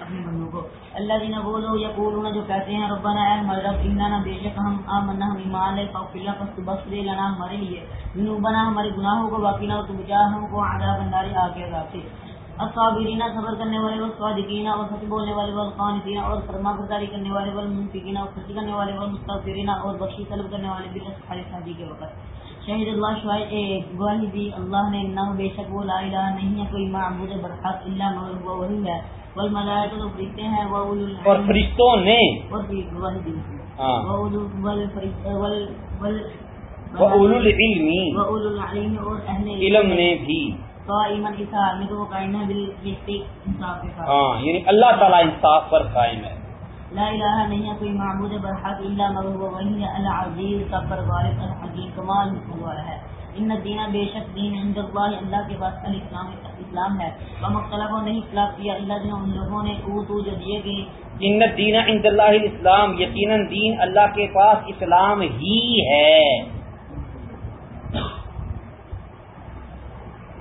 اپنے بندوں کو۔ اللہ جی دینا وہ لوگ یا قولون جو کہتے ہیں، ربنا اے ہمارے رب، اننا بے شک ہم آمنا، ہم ایمان لے، فاغفر لنا، پس تو بخش دے لنا ہمارے لیے۔ ذنوبنا، ہمارے گناہوں کو باقی نہ تو بچا ہم کو عذاب النار آگ کے عذاب سے۔ الصابرین، صبر کرنے والے، والصادقین، اور سچ بولنے والے، والقانتین، اور فرما برداری کرنے والے، والمنفقین، اور خرچ کرنے والے، والمستغفرین، اور بخشی طلب کرنے والے بالاسحار شادی کے وقت۔ شہید اللہ شاہد گواہی دی اللہ نے نہ بے شک وہ لا الہ نہیں ہے کوئی معبود برحق الا مگر وہ وہی ہے۔ والملائکہ تو فرشتے ہیں واولو اور فرشتوں نے اور بھی گواہی دی۔ ہاں۔ وَأُولُو الْعِلْمِ۔ العلم اور اہل علم۔ نے بھی۔ قائما اس حال میں تو وہ قائم ہے بالقسط انصاف کے ساتھ۔ ہاں یعنی اللہ تعالیٰ انصاف پر قائم ہے۔ لا الہ نہیں ہے کوئی معبود برحق الا مگر وہ وہی ہے العزیز سب پر غالب الحکیم کمال والا ہے ان الدین بے شک دین عند اللہ اللہ کے پاس الاسلام اسلام ہے. وہ مختلف نہیں اختلاف کیا، اللہ جن ان لوگوں نے اوتو جو دیے گئے ان الدین عند اللہ الاسلام یقیناً دین اللہ کے پاس اسلام ہی ہے۔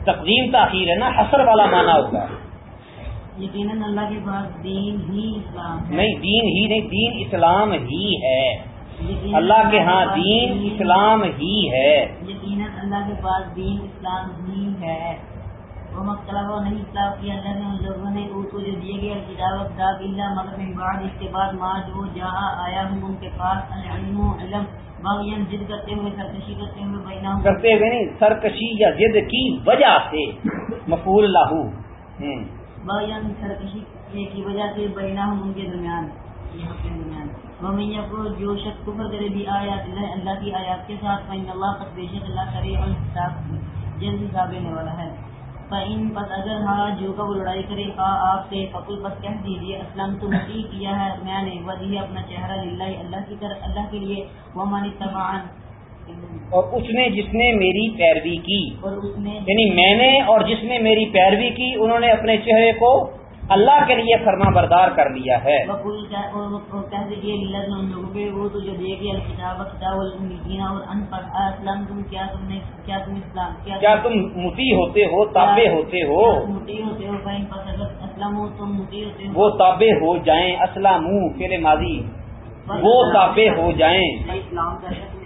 تقدیم تاخیر ہے نا حسر والا معنی ہوتا ہے۔ یقیناً اللہ کے پاس دین ہی اسلام ہے۔ نہیں دین ہی نہیں دین اسلام ہی ہے۔ اللہ کے ہاں دین اسلام ہی ہے۔ یقیناً اللہ کے پاس دین اسلام ہی ہے۔ وہ مختلف نہیں اختلاف کیا اللہ نے ان لوگوں نے اوتو جو دیے گئے کتاب کتاب اللہ مگر بعد اس کے بعد ما جو جہاں آیا ہوں ان کے پاس علم باغین ضد کرتے ہوئے سرکشی کرتے ہوئے بینہم کرتے ہوئے نہیں سرکشی یا ضد کی وجہ سے مفول لاہو ہوں باغین سرکشی کی وجہ سے بینہم ان کے درمیان یہاں کے کو جو شخص کفر کرے بھی آیات اللہ اللہ کی آیات کے ساتھ، فإن اللہ قد بے شک اللہ سریع الحساب۔ جلد حساب لینے والا ہے۔ فإن پس اگر ہاں جو کا وہ لڑائی کرے ہاں آپ سے فقل، بس کہہ دیجیے اسلام تو مسیح کیا ہے۔ میں نے وجہ اپنا چہرہ للہ اللہ کی طرف، اللہ کے لیے۔ وہ ومن اتبعن اور اس نے جس نے میری پیروی کی۔ اور اس نے یعنی میں نے اور جس نے میری پیروی کی انہوں نے اپنے چہرے کو اللہ کے لیے فرما بردار کر لیا ہے۔ کیا تم متی ہوتے ہو؟ تابع ہوتے ہو؟ وہ تابع ہو جائیں اسلام فیل ماضی۔ وہ تابع ہو جائیں اسلام کا شکل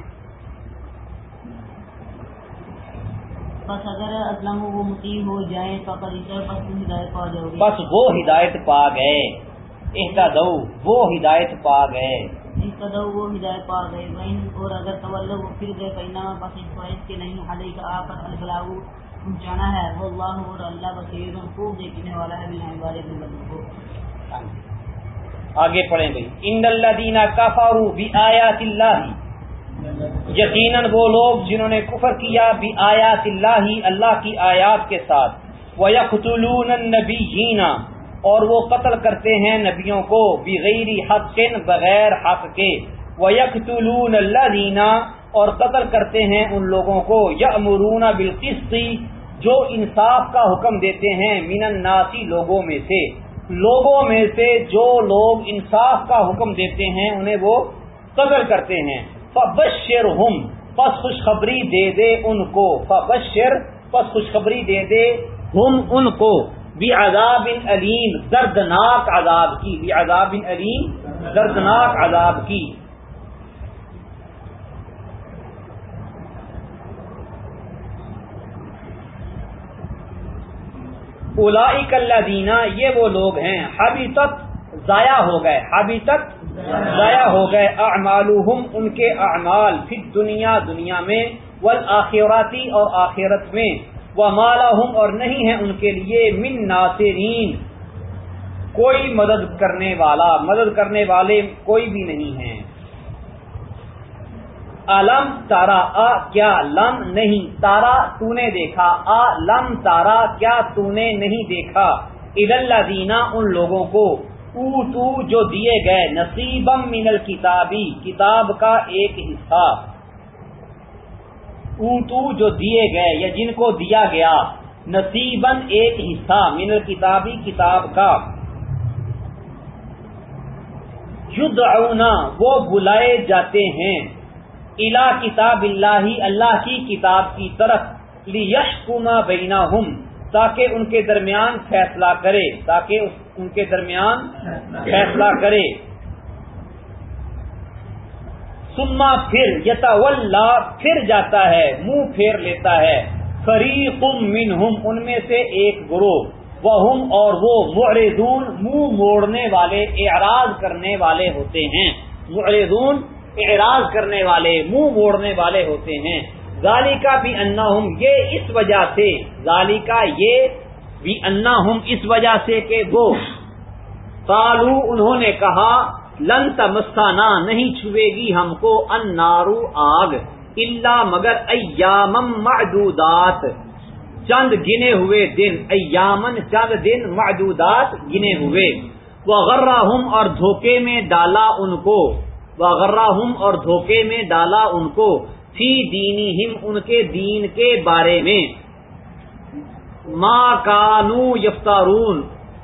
بس اگر اسلام وہ متی ہو جائیں تو پریشر بس ہدایت پا جاؤ گے۔ بس وہ ہدایت پا گئے۔ اہتدو وہ ہدایت پا گئے۔ وہ ہدایت پا گئے۔ اور اگر طلو وہ پھر گئے۔ بس اس کے نہیں علیہ کا آپ پہنچانا ہے۔ وہ اللہ اور اللہ بصیر خوب دیکھنے والا ہے۔ بندوں کو۔ آگے پڑھیں بھائی۔ ان اللہ دینا کافارو بھی آیات اللہ یقیناً وہ لوگ جنہوں نے کفر کیا بھی آیات اللہ اللہ کی آیات کے ساتھ۔ وہ یقتلون النبیین، اور وہ قتل کرتے ہیں نبیوں کو بغیر حق بغیر حق کے۔ وہ یقتلون الذین، اور قتل کرتے ہیں ان لوگوں کو۔ یامرون بالقسط، جو انصاف کا حکم دیتے ہیں من الناسی لوگوں میں سے۔ لوگوں میں سے جو لوگ انصاف کا حکم دیتے ہیں، انہیں وہ قتل کرتے ہیں۔ فبشر ہم پس خوشخبری دے دے ان کو۔ فبشر، پس خوشخبری دے دے ہم ان کو۔ بھی عذاب علیم دردناک عذاب کی۔ بھی عذاب علیم دردناک عذاب کی۔ اولائک الذین، یہ وہ لوگ ہیں ابھی تک ضائع ہو گئے۔ ابھی تک ضائع ہو گئے اعمالہم، ان کے اعمال فی دنیا دنیا میں والآخراتی اور آخرت میں، ومالہم، اور نہیں ہے ان کے لیے من ناصرین۔ کوئی مدد کرنے والا، مدد کرنے والے کوئی بھی نہیں ہیں علم تارا، آ کیا لم نہیں، تارا تو نے دیکھا، آ لم تارا کیا تو نے نہیں دیکھا۔ عید اللہ دینا ان لوگوں کو او تو جو دیے گئے نصیبم من الکتابی، کتاب کا ایک حصہ۔ او تو جو دیے گئے یا جن کو دیا گیا نصیبن ایک حصہ، من الکتابی، کتاب کا۔ یدعونا، وہ بلائے جاتے ہیں۔ الا کتاب اللہ اللہ کی کتاب کی طرف۔ لیشکما بینہم، تاکہ ان کے درمیان فیصلہ کرے، تاکہ اس ان کے درمیان فیصلہ کرے۔ سما پھر یتا پھر جاتا ہے منہ پھیر لیتا ہے۔ فریق منہم ان میں سے ایک گروہ۔ وہ اور وہ معرضون منہ موڑنے والے اعراض کرنے والے ہوتے ہیں۔ معرضون اعراض کرنے والے منہ موڑنے والے ہوتے ہیں۔ ذالکا بھی انا یہ اس وجہ سے ذالکا یہ بھی انا اس وجہ سے کہ وہ کالو انہوں نے کہا، لن تمسانا نہیں چھوے گی ہم کو ان نارو آگ اللہ مگر ایام معدودات۔ چند گنے ہوئے دن ایامن چند دن معدودات گنے ہوئے۔ وہ غرہ اور دھوکے میں ڈالا ان کو۔ وہ غرہ اور دھوکے میں ڈالا ان کو۔ فی دینی ہم ان کے دین کے بارے میں۔ ماں کانو یفتارون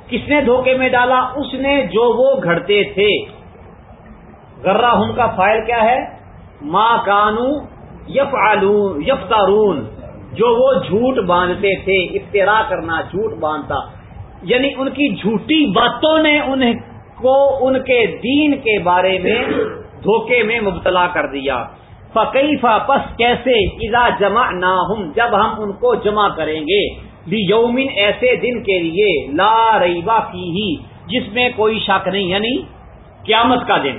کس نے دھوکے میں ڈالا؟ اس نے جو وہ گھڑتے تھے۔ غرہ کا فائل کیا ہے؟ ماں کانو یف یفتارون جو وہ جھوٹ باندھتے تھے افطرا کرنا، جھوٹ باندھتا۔ یعنی ان کی جھوٹی باتوں نے انہیں کو ان کے دین کے بارے میں دھوکے میں مبتلا کر دیا۔ فقیفہ پس کیسے؟ اذا جمع نہ جب ہم ان کو جمع کریں گے۔ یومن ایسے دن کے لیے، لا ریبا کی ہی جس میں کوئی شک نہیں یعنی قیامت کا دن۔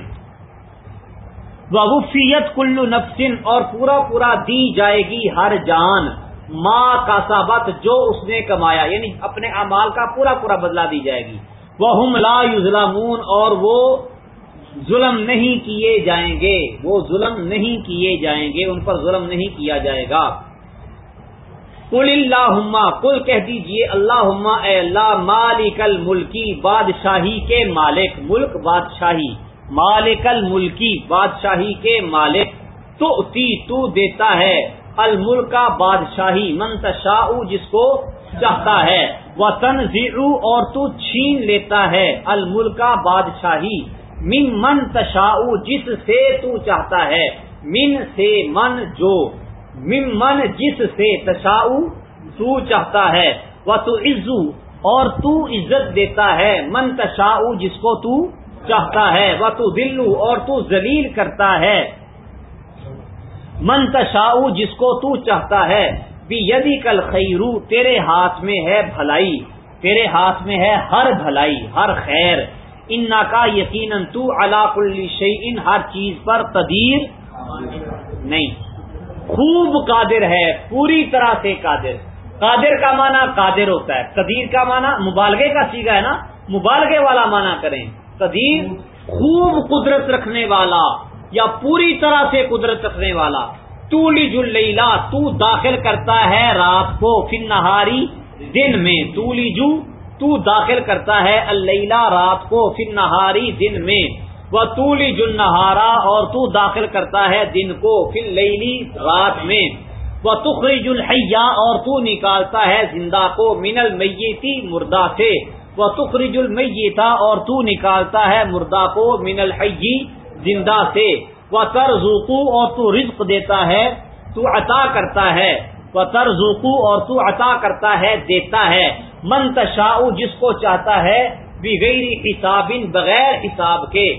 وفیت کلو نفسن اور پورا پورا دی جائے گی ہر جان۔ ماں کا سابت جو اس نے کمایا یعنی اپنے امال کا پورا پورا بدلا دی جائے گی۔ وہ ہم لا یوزلامون اور وہ ظلم نہیں کیے جائیں گے۔ وہ ظلم نہیں کیے جائیں گے، ان پر ظلم نہیں کیا جائے گا۔ کل اللہ کل کہہ دیجیے اللہ اے اللہ، مالک الملکی، بادشاہی کے مالک، ملک بادشاہی، مالک الملکی، بادشاہی کے مالک تو تی تو دیتا ہے الملک کا بادشاہی منتشا جس کو چاہتا ہے وہ تنظیر اور تو چھین لیتا ہے الملک کا بادشاہی من من تشاؤ جس سے تو چاہتا ہے، من سے من جو من من جس سے تشاؤ تو چاہتا ہے وہ تو عزو، اور تو عزت دیتا ہے، من تشاؤ جس کو تو چاہتا ہے وہ تو دلو اور تو ذلیل کرتا ہے۔ من تشاؤ جس کو تو چاہتا ہے بھی یدی کل خیرو تیرے ہاتھ میں ہے بھلائی۔ تیرے ہاتھ میں ہے ہر بھلائی، ہر خیر۔ ان کا یقیناً تو علاق الشی ان ہر چیز پر قدیر نہیں۔ خوب قادر ہے، پوری طرح سے قادر۔ قادر کا معنی قادر ہوتا ہے۔ قدیر کا معنی مبالغے کا سیگا ہے نا۔ مبالغے والا معنی کریں۔ قدیر خوب قدرت رکھنے والا یا پوری طرح سے قدرت رکھنے والا۔ تو لیلا تو داخل کرتا ہے رات کو پھر نہاری دن میں۔ تو لیجو تو داخل کرتا ہے اللہ رات کو پھر نہاری دن میں۔ وہ تولی جل نہارا اور تو داخل کرتا ہے دن کو پھر لیلی رات میں۔ وہ تخری الحیا اور تو نکالتا ہے زندہ کو من المیتی مردہ سے۔ وہ تخرج المیتا اور تو نکالتا ہے مردہ کو من الحی زندہ سے۔ وہ ترزوقو اور تو رزق دیتا ہے، تو عطا کرتا ہے۔ وہ ترزوقو اور تو عطا کرتا ہے، دیتا ہے۔ من تشاء جس کو چاہتا ہے، بغیر حساب بغیر حساب کے۔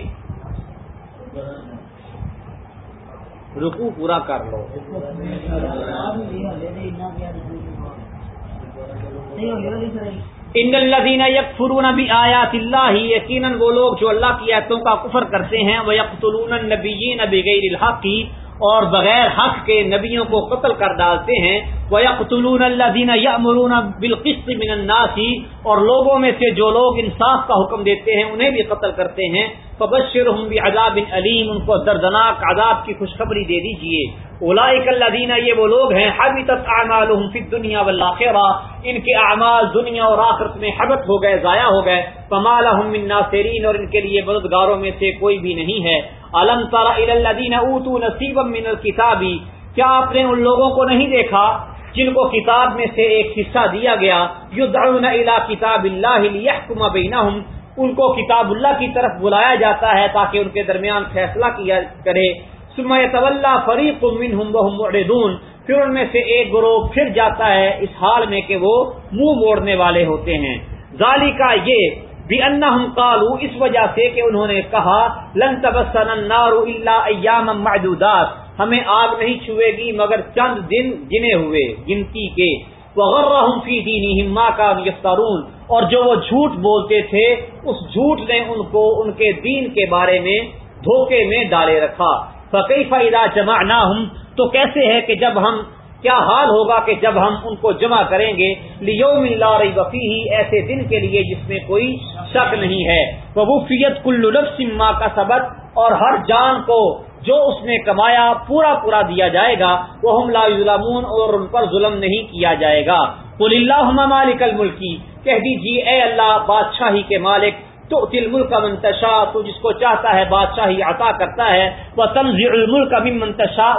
رکو پورا کر لو۔ ان الذين يكفرون بآيات الله، یقینا وہ لوگ جو اللہ کی آیتوں کا کفر کرتے ہیں وہ یقتلون النبیین بغیر الحق، اور بغیر حق کے نبیوں کو قتل کر ڈالتے ہیں۔ وہ یقتلون الذين يأمرون بالقسط من الناس، اور لوگوں میں سے جو لوگ انصاف کا حکم دیتے ہیں، انہیں بھی قتل کرتے ہیں۔ فبشرهم بعذاب علیم ان کو دردناک عذاب کی خوشخبری دے دیجیے۔ اولئک الذین یہ وہ لوگ ہیں، حبطت اعمالهم فی الدنیا والآخرہ۔ ان کے اعمال دنیا اور آخرت میں حبط ہو گئے، ضائع ہو گئے۔ فما لهم من ناصرین، اور ان کے لیے مددگاروں میں سے کوئی بھی نہیں ہے۔ الم تر الى الذین اوتوا نصیبا من الكتاب، کیا آپ نے ان لوگوں کو نہیں دیکھا جن کو کتاب میں سے ایک حصہ دیا گیا؟ یدعون الى کتاب اللہ لیحکم بینہم۔ ان کو کتاب اللہ کی طرف بلایا جاتا ہے تاکہ ان کے درمیان فیصلہ کیا کرے۔ سما طول فریق معرضون۔ پھر ان میں سے ایک گروہ پھر جاتا ہے اس حال میں کہ وہ منہ موڑنے والے ہوتے ہیں۔ ظالی کا یہ بھی انا ہم کالو اس وجہ سے کہ انہوں نے کہا، لن تبسن النار الا ایام معدودات۔ ہمیں آگ نہیں چھوئے گی مگر چند دن گنے ہوئے، گنتی کے۔ وغرہم فی دینہم ما کانوا یفترون اور جو وہ جھوٹ بولتے تھے، اس جھوٹ نے ان کو ان کے دین کے بارے میں دھوکے میں ڈالے رکھا۔ فکیف اذا جمعناہم تو کیسے ہے کہ جب ہم، کیا حال ہوگا کہ جب ہم ان کو جمع کریں گے؟ لیوم لا ریب فیہ ایسے دن کے لیے جس میں کوئی شک نہیں ہے۔ وفیت کل نفس ما کا سبق اور ہر جان کو جو اس نے کمایا، پورا پورا دیا جائے گا وہ ہم لا ظلمون اور ان پر ظلم نہیں کیا جائے گا۔ قل اللہ مالک الملکی کہہ دیجیے اے اللہ، بادشاہی کے مالک تو تل ملک منتشا تو جس کو چاہتا ہے بادشاہی عطا کرتا ہے وہ تنظی الملک کا منتشا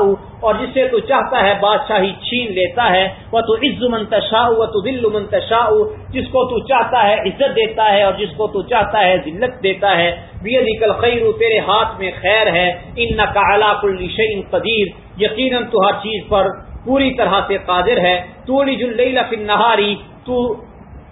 اور جسے تو چاہتا ہے بادشاہی چھین لیتا ہے وہ تو عز منتشا و تو دل منتشا جس کو تو چاہتا ہے عزت دیتا ہے، اور جس کو تو چاہتا ہے ذلت دیتا ہے۔ بے نکل خیر تیرے ہاتھ میں خیر ہے۔ ان کا علاق الشین قدیر یقیناً تو ہر چیز پر پوری طرح سے قادر ہے۔ تو فی النہاری تو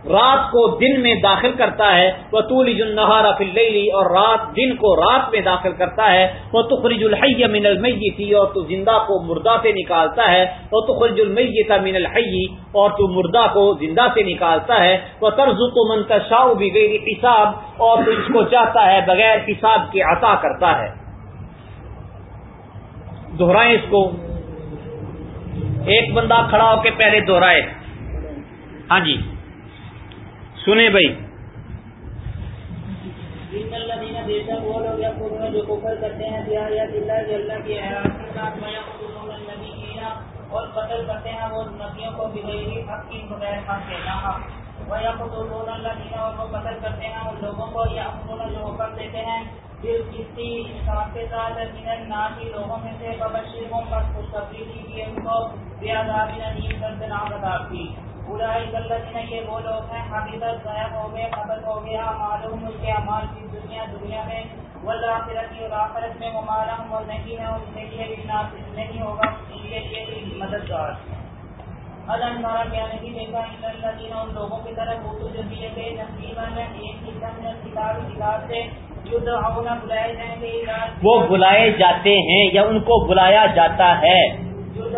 رات کو دن میں داخل کرتا ہے وہ تولی جنہارا فلئی اور رات، دن کو رات میں داخل کرتا ہے وہ تخرج الحی من المیتی اور تو زندہ کو مردہ سے نکالتا ہے وہ تخرج المیت من الحی اور تو مردہ کو زندہ سے نکالتا ہے وہ طرز تو منتشا بغیر حساب، اور تو اس کو چاہتا ہے بغیر حساب کے عطا کرتا ہے۔ دوہرائیں اس کو۔ ایک بندہ کھڑا ہو کے پہلے دوہرائے ہاں جی۔ سنیں بھائی۔ جو کفر کرتے ہیں اور قتل کرتے ہیں وہ ندیوں کو بغیر حق کی بغیر حق کے نہ وہ یا خود اللہ دینا اور وہ قتل کرتے ہیں ان لوگوں کو یا انہوں جو حکم دیتے ہیں پھر کسی انصاف کے ساتھ نہ کی لوگوں میں سے ببشروں پر خوشخبری کی ان کو بے آزادی ندیم دردناک عذاب کی۔ غلط نے یہ وہ لوگ ہیں حقیقت ضائع ہو گئے ختم ہو گیا معلوم ان کے امال کی دنیا دنیا میں ولہ آخرت اور آخرت میں اور نہیں ہے ان کے لیے بھی نہیں ہوگا ان کے لیے بھی مددگار اللہ کیا نہیں دیکھا ان اللہ ان لوگوں کی طرف اردو جو دیے گئے نصیباً ایک قسم میں کتاب کتاب سے بلائے جائیں گے وہ بلائے جاتے ہیں یا ان کو بلایا جاتا ہے؟ جو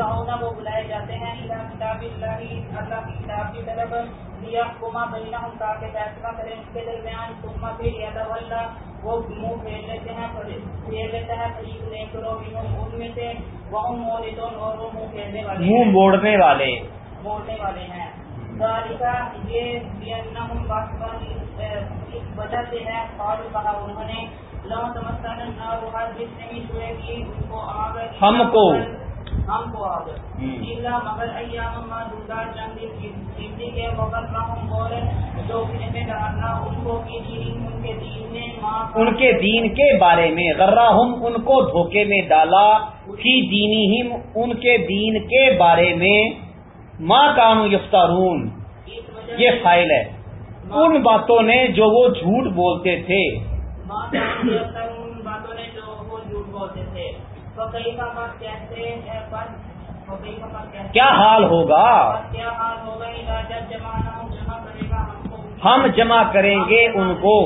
وہ بلائے جاتے ہیں۔ کتاب اللہ اللہ کی کتاب کی طرف ہوں تاکہ فیصلہ کریں اس کے درمیان پھر اللہ وہ منہ پھیر لیتے ہیں پھیر لیتا ہے فریق نے کرو ان میں سے وہ مولدون اور وہ منہ پھیرنے والے منہ موڑنے والے۔ موڑنے والے ہیں۔ ذالکہ یہ اس وجہ سے ہے اور کہا انہوں نے لو تمسن نہ جس نے بھی چھوئے گی ان کو آگ ہم کو۔ ہم کو مگر ایام چند کے وقت ہم بولے جو ان کو کی دین ان کے دین نے ان کے دین کے بارے میں غرہ ہم ان کو دھوکے میں ڈالا۔ کی دینی ہم ان کے دین کے بارے میں ماں کانو یفتارون یہ فائل ہے۔ ان باتوں نے جو وہ جھوٹ بولتے تھے ماں باتوں نے جو وہ جھوٹ بولتے تھے تو کئی کا کیسے کیا حال ہوگا؟ ہم جمع کریں گے ان کو۔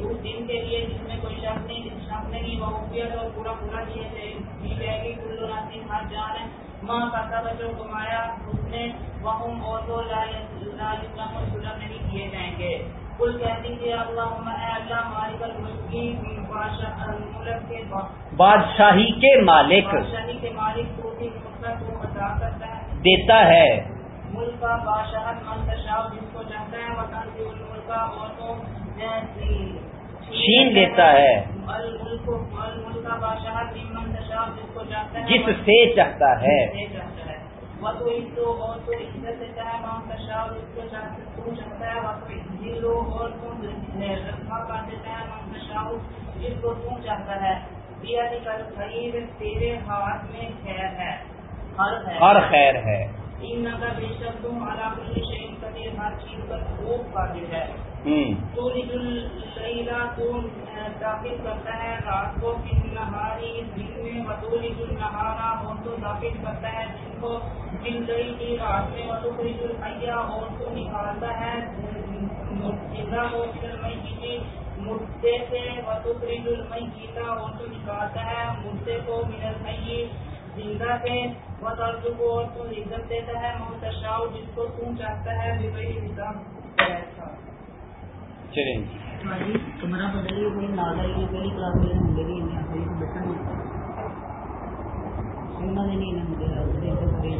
اس دن کے لیے جس میں کوئی شک نہیں شک نہیں وہ تو پورا پورا دی جائے گی کلو ناسی ہر جان ماں کا سب جو کمایا اس نے وہ اور وہ ظلم کل کہہ دیجیے اللہ مالک الملک کی بادشاہی کے مالک دیتا ہے۔ ملک کا بادشاہ منتشا جس کو ہے وطن کی ملک کا عورتوں چھین دیتا ہے۔ جس کو ہے سے چاہتا ہے۔ وہ تو اس کو اور تو عزت دیتا ہے اور کر دیتا ہے۔ منتشا جس کو چاہتا ہے تیرے ہاتھ میں خیر ہے ہر خیر ہر چیز پر خوب قادر ہے۔ ہوں۔ تولج اللیل تو داخل کرتا ہے رات کو فی النہاری دن میں وتولج النہارا اور تو داخل کرتا ہے دن کو فی اللیل رات میں وتخرج الحی اور تو نکالتا ہے۔ زندہ کو فی المیت مردے سے وتخرج المیت اور تو نکالتا ہے۔ مردے کو من الحی زندہ سے وترج کو اور تو عزت دیتا ہے۔ محتشاؤ جس کو تو چاہتا ہے بغیر حساب چلیں نہیں گے